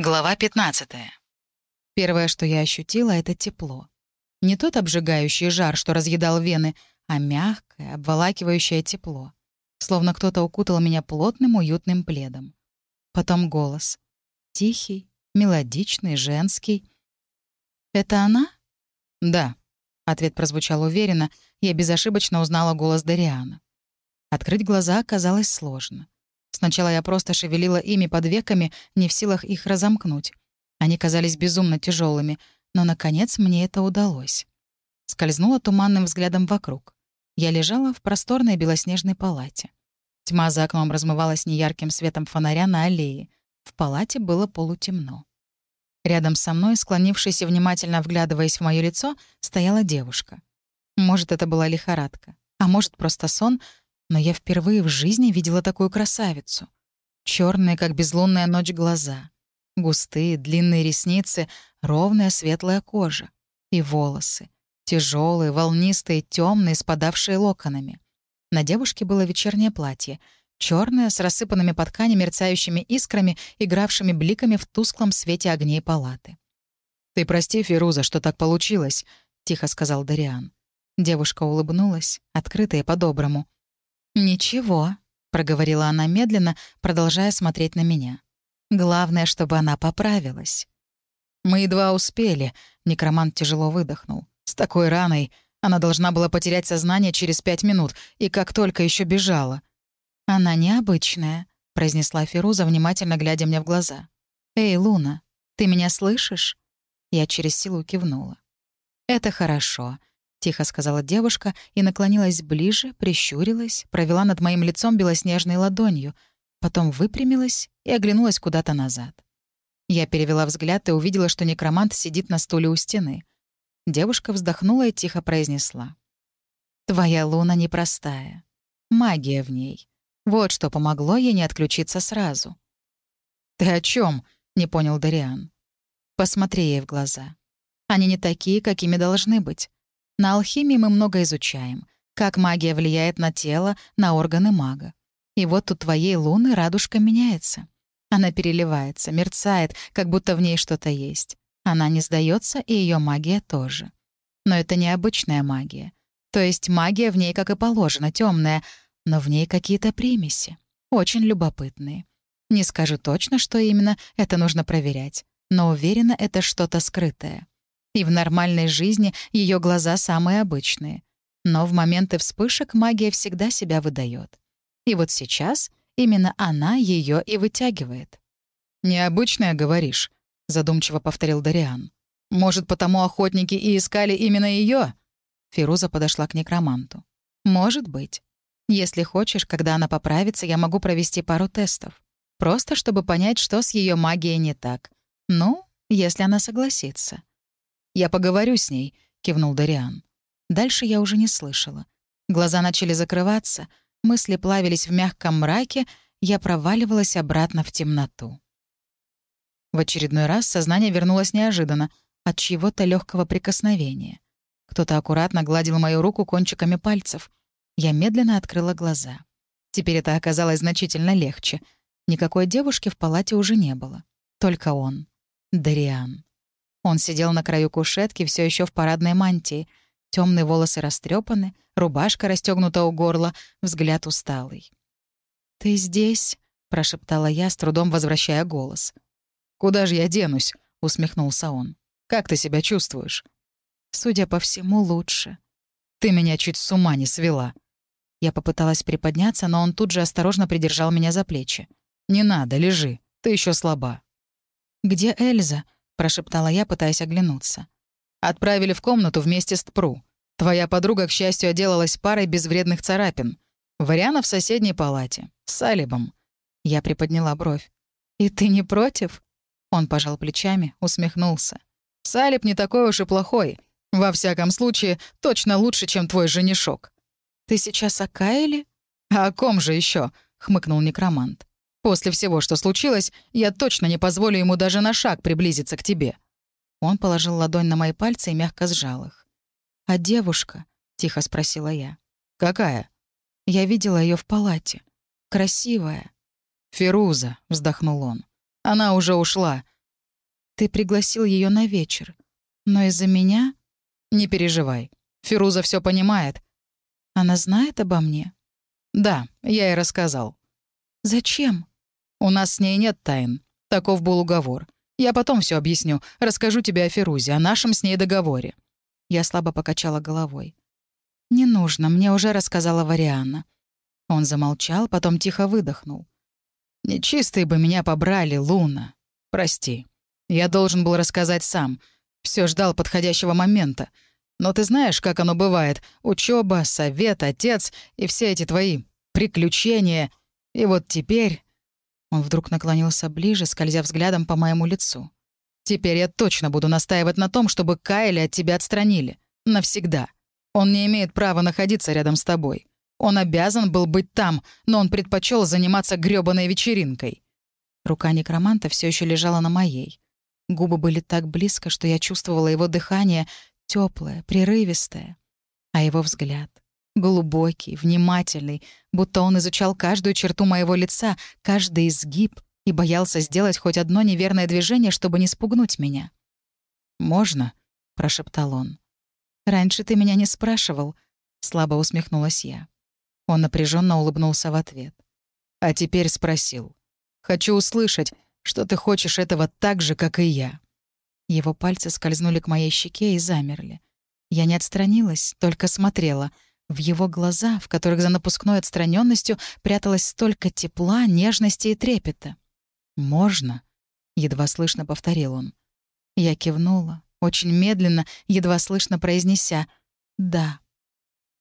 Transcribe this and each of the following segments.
Глава 15. Первое, что я ощутила, — это тепло. Не тот обжигающий жар, что разъедал вены, а мягкое, обволакивающее тепло. Словно кто-то укутал меня плотным, уютным пледом. Потом голос. Тихий, мелодичный, женский. «Это она?» «Да», — ответ прозвучал уверенно, я безошибочно узнала голос Дариана. Открыть глаза оказалось сложно. Сначала я просто шевелила ими под веками, не в силах их разомкнуть. Они казались безумно тяжелыми, но, наконец, мне это удалось. Скользнула туманным взглядом вокруг. Я лежала в просторной белоснежной палате. Тьма за окном размывалась неярким светом фонаря на аллее. В палате было полутемно. Рядом со мной, склонившись и внимательно вглядываясь в мое лицо, стояла девушка. Может, это была лихорадка, а может, просто сон, но я впервые в жизни видела такую красавицу. Черные, как безлунная ночь, глаза. Густые, длинные ресницы, ровная светлая кожа. И волосы. Тяжелые, волнистые, темные, спадавшие локонами. На девушке было вечернее платье. черное, с рассыпанными по ткани мерцающими искрами, игравшими бликами в тусклом свете огней палаты. «Ты прости, Фируза, что так получилось», — тихо сказал Дариан. Девушка улыбнулась, открыто и по-доброму. «Ничего», — проговорила она медленно, продолжая смотреть на меня. «Главное, чтобы она поправилась». «Мы едва успели», — некромант тяжело выдохнул. «С такой раной она должна была потерять сознание через пять минут, и как только еще бежала». «Она необычная», — произнесла Фируза, внимательно глядя мне в глаза. «Эй, Луна, ты меня слышишь?» Я через силу кивнула. «Это хорошо. — тихо сказала девушка и наклонилась ближе, прищурилась, провела над моим лицом белоснежной ладонью, потом выпрямилась и оглянулась куда-то назад. Я перевела взгляд и увидела, что некромант сидит на стуле у стены. Девушка вздохнула и тихо произнесла. «Твоя луна непростая. Магия в ней. Вот что помогло ей не отключиться сразу». «Ты о чем? не понял Дариан. «Посмотри ей в глаза. Они не такие, какими должны быть. На алхимии мы много изучаем. Как магия влияет на тело, на органы мага. И вот у твоей луны радужка меняется. Она переливается, мерцает, как будто в ней что-то есть. Она не сдается, и ее магия тоже. Но это необычная магия. То есть магия в ней, как и положено, темная, но в ней какие-то примеси. Очень любопытные. Не скажу точно, что именно, это нужно проверять. Но уверена, это что-то скрытое. И в нормальной жизни ее глаза самые обычные. Но в моменты вспышек магия всегда себя выдает. И вот сейчас именно она ее и вытягивает. «Необычная, говоришь», — задумчиво повторил Дариан. «Может, потому охотники и искали именно ее? Фируза подошла к некроманту. «Может быть. Если хочешь, когда она поправится, я могу провести пару тестов. Просто чтобы понять, что с ее магией не так. Ну, если она согласится». «Я поговорю с ней», — кивнул Дариан. Дальше я уже не слышала. Глаза начали закрываться, мысли плавились в мягком мраке, я проваливалась обратно в темноту. В очередной раз сознание вернулось неожиданно, от чьего-то легкого прикосновения. Кто-то аккуратно гладил мою руку кончиками пальцев. Я медленно открыла глаза. Теперь это оказалось значительно легче. Никакой девушки в палате уже не было. Только он. Дариан. Он сидел на краю кушетки, все еще в парадной мантии. Темные волосы растрепаны, рубашка расстегнута у горла, взгляд усталый. «Ты здесь?» — прошептала я, с трудом возвращая голос. «Куда же я денусь?» — усмехнулся он. «Как ты себя чувствуешь?» «Судя по всему, лучше». «Ты меня чуть с ума не свела». Я попыталась приподняться, но он тут же осторожно придержал меня за плечи. «Не надо, лежи. Ты еще слаба». «Где Эльза?» Прошептала я, пытаясь оглянуться. «Отправили в комнату вместе с Тпру. Твоя подруга, к счастью, отделалась парой безвредных царапин. Вариана в соседней палате. С Салибом». Я приподняла бровь. «И ты не против?» Он пожал плечами, усмехнулся. «Салиб не такой уж и плохой. Во всяком случае, точно лучше, чем твой женишок». «Ты сейчас о Каэле?» «А о ком же еще? хмыкнул некромант. После всего, что случилось, я точно не позволю ему даже на шаг приблизиться к тебе». Он положил ладонь на мои пальцы и мягко сжал их. «А девушка?» — тихо спросила я. «Какая?» «Я видела ее в палате. Красивая». «Феруза», — вздохнул он. «Она уже ушла. Ты пригласил ее на вечер. Но из-за меня... Не переживай. Фируза все понимает. Она знает обо мне? Да, я ей рассказал. Зачем? У нас с ней нет тайн. Таков был уговор. Я потом все объясню. Расскажу тебе о Фирузе, о нашем с ней договоре. Я слабо покачала головой. «Не нужно, мне уже рассказала Варианна». Он замолчал, потом тихо выдохнул. «Нечистые бы меня побрали, Луна. Прости. Я должен был рассказать сам. Все ждал подходящего момента. Но ты знаешь, как оно бывает. Учеба, совет, отец и все эти твои приключения. И вот теперь...» Он вдруг наклонился ближе, скользя взглядом по моему лицу. «Теперь я точно буду настаивать на том, чтобы Кайли от тебя отстранили. Навсегда. Он не имеет права находиться рядом с тобой. Он обязан был быть там, но он предпочел заниматься грёбаной вечеринкой». Рука некроманта все еще лежала на моей. Губы были так близко, что я чувствовала его дыхание, теплое, прерывистое. А его взгляд — глубокий, внимательный, будто он изучал каждую черту моего лица, каждый изгиб и боялся сделать хоть одно неверное движение, чтобы не спугнуть меня. «Можно?» — прошептал он. «Раньше ты меня не спрашивал», — слабо усмехнулась я. Он напряженно улыбнулся в ответ. «А теперь спросил. Хочу услышать, что ты хочешь этого так же, как и я». Его пальцы скользнули к моей щеке и замерли. Я не отстранилась, только смотрела. В его глаза, в которых за напускной отстраненностью пряталось столько тепла, нежности и трепета. «Можно?» — едва слышно повторил он. Я кивнула, очень медленно, едва слышно произнеся «да».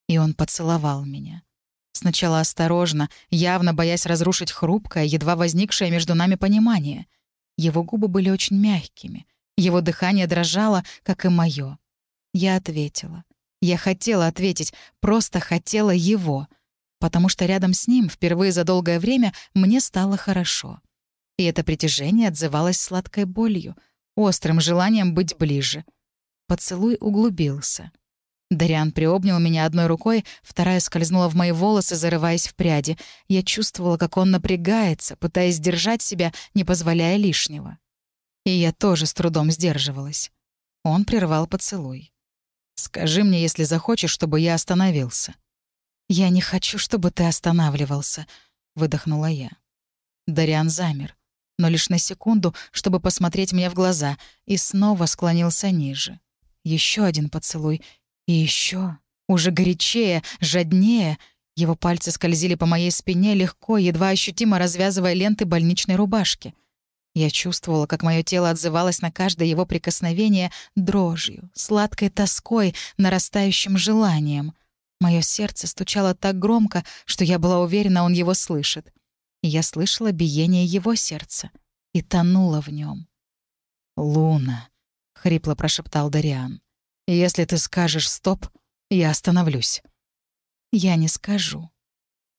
И он поцеловал меня. Сначала осторожно, явно боясь разрушить хрупкое, едва возникшее между нами понимание. Его губы были очень мягкими. Его дыхание дрожало, как и мое. Я ответила. Я хотела ответить, просто хотела его. Потому что рядом с ним впервые за долгое время мне стало хорошо. И это притяжение отзывалось сладкой болью — острым желанием быть ближе. Поцелуй углубился. Дариан приобнял меня одной рукой, вторая скользнула в мои волосы, зарываясь в пряди. Я чувствовала, как он напрягается, пытаясь сдержать себя, не позволяя лишнего. И я тоже с трудом сдерживалась. Он прервал поцелуй. «Скажи мне, если захочешь, чтобы я остановился». «Я не хочу, чтобы ты останавливался», — выдохнула я. Дариан замер но лишь на секунду, чтобы посмотреть мне в глаза, и снова склонился ниже. Еще один поцелуй. И еще, Уже горячее, жаднее. Его пальцы скользили по моей спине легко, едва ощутимо развязывая ленты больничной рубашки. Я чувствовала, как мое тело отзывалось на каждое его прикосновение дрожью, сладкой тоской, нарастающим желанием. Мое сердце стучало так громко, что я была уверена, он его слышит я слышала биение его сердца и тонула в нем. «Луна», — хрипло прошептал Дариан, — «если ты скажешь «стоп», я остановлюсь». «Я не скажу».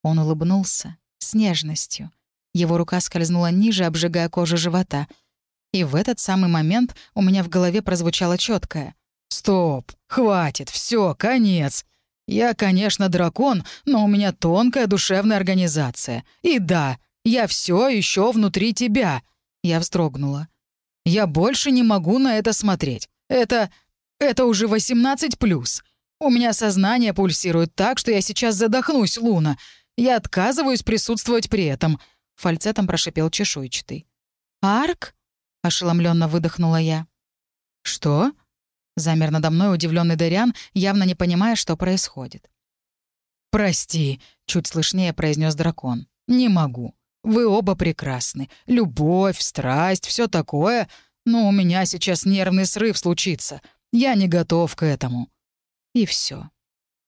Он улыбнулся с нежностью. Его рука скользнула ниже, обжигая кожу живота. И в этот самый момент у меня в голове прозвучало четкое: «Стоп! Хватит! все, конец! Я, конечно, дракон, но у меня тонкая душевная организация. И да, я все еще внутри тебя. Я вздрогнула. Я больше не могу на это смотреть. Это... это уже 18 плюс. У меня сознание пульсирует так, что я сейчас задохнусь, Луна. Я отказываюсь присутствовать при этом. Фальцетом прошипел чешуйчатый. «Арк?» — ошеломленно выдохнула я. «Что?» Замер надо мной удивленный Дариан, явно не понимая, что происходит. «Прости», — чуть слышнее произнес дракон. «Не могу. Вы оба прекрасны. Любовь, страсть, все такое. Но у меня сейчас нервный срыв случится. Я не готов к этому». И все.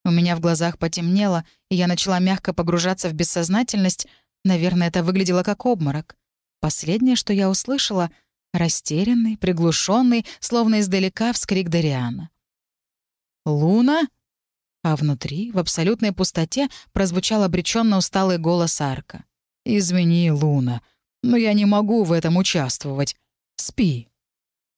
У меня в глазах потемнело, и я начала мягко погружаться в бессознательность. Наверное, это выглядело как обморок. Последнее, что я услышала — Растерянный, приглушенный, словно издалека вскрик Дариана. «Луна?» А внутри, в абсолютной пустоте, прозвучал обреченно усталый голос Арка. «Извини, Луна, но я не могу в этом участвовать. Спи».